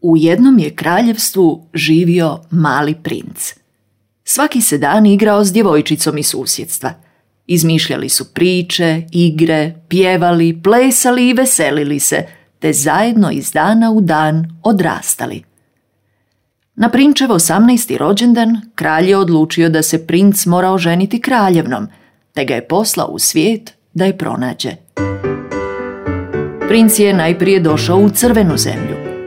U jednom je kraljevstvu živio mali princ. Svaki se dan igrao s djevojčicom iz susjedstva. Izmišljali su priče, igre, pjevali, plesali i veselili se, te zajedno iz dana u dan odrastali. Na prinčev 18. rođendan kralj je odlučio da se princ mora oženiti kraljevnom, te ga je poslao u svijet da je pronađe. Princ je najprije došao u crvenu zemlju,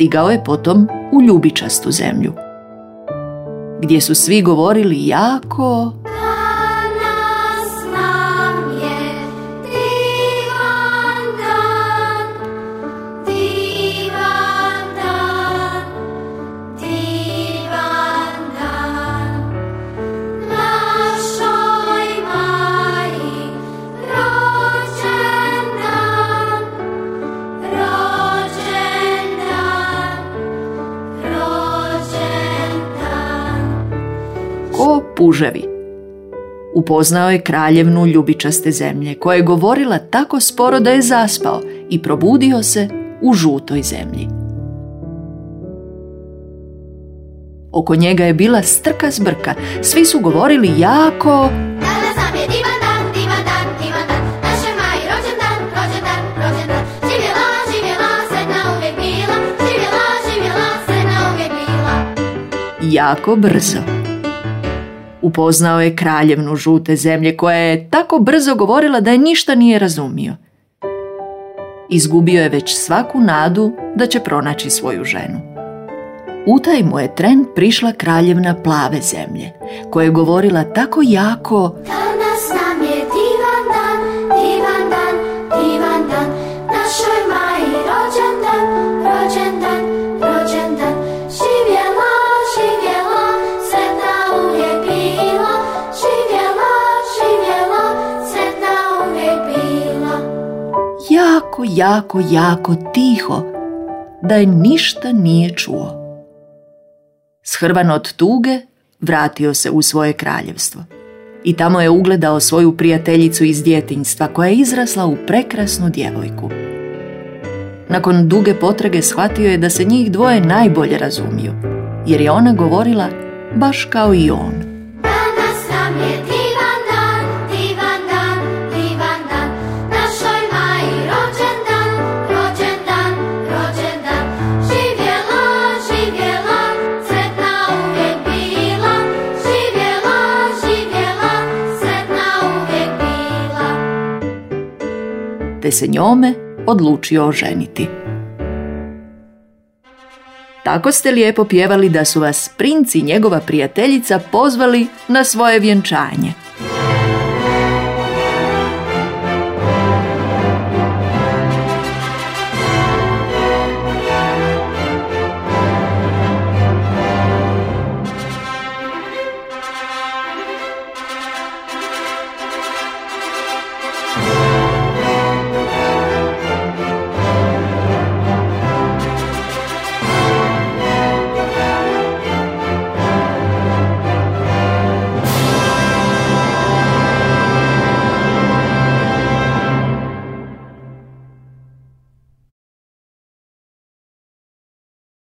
Stigao je potom u ljubičastu zemlju, gdje su svi govorili jako puževi. Upoznao je kraljevnu ljubičaste zemlje, koja je govorila tako sporo da je zaspao i probudio se u žutoj zemlji. Oko njega je bila strka zbrka, svi su govorili jako... Jako brzo. Upoznao je kraljevnu žute zemlje koja je tako brzo govorila da je ništa nije razumio. Izgubio je već svaku nadu da će pronaći svoju ženu. U taj mu je tren prišla kraljevna plave zemlje, koja je govorila tako jako... jako, jako, jako tiho, da je ništa nije čuo. Shrvan od tuge, vratio se u svoje kraljevstvo i tamo je ugledao svoju prijateljicu iz djetinjstva koja je izrasla u prekrasnu djevojku. Nakon duge potrage shvatio je da se njih dvoje najbolje razumiju, jer je ona govorila baš kao i on. Te se njome odlučio oženiti. Tako ste lijepo pjevali da su vas princ i njegova prijateljica pozvali na svoje vjenčanje.